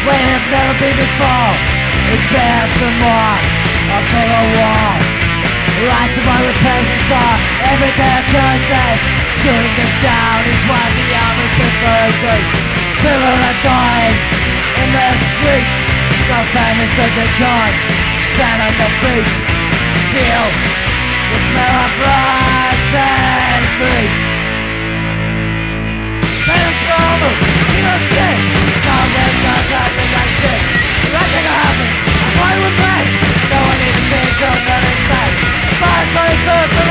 We have never been before. It bears the mark of total war. Rise above the peasants are everyday curses Shooting them down is what the army prefers People are dying in the streets. So famous that they can't stand on their feet Feel the smell of blood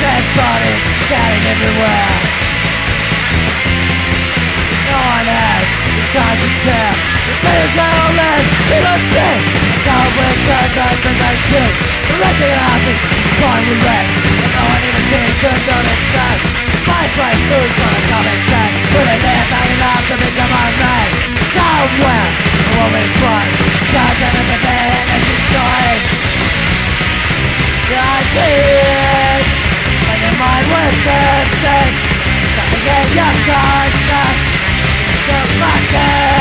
Dead bodies scattered everywhere. No one has the time to care. The players are all left, people dead. Down with guns and possession The wretched houses Born with wreck And no one even seems to notice that Spice right food from a common stack Put it there not enough to become a man. Somewhere A woman's Stuck under the It And your mind was empty Nothing in your conscience So fuck it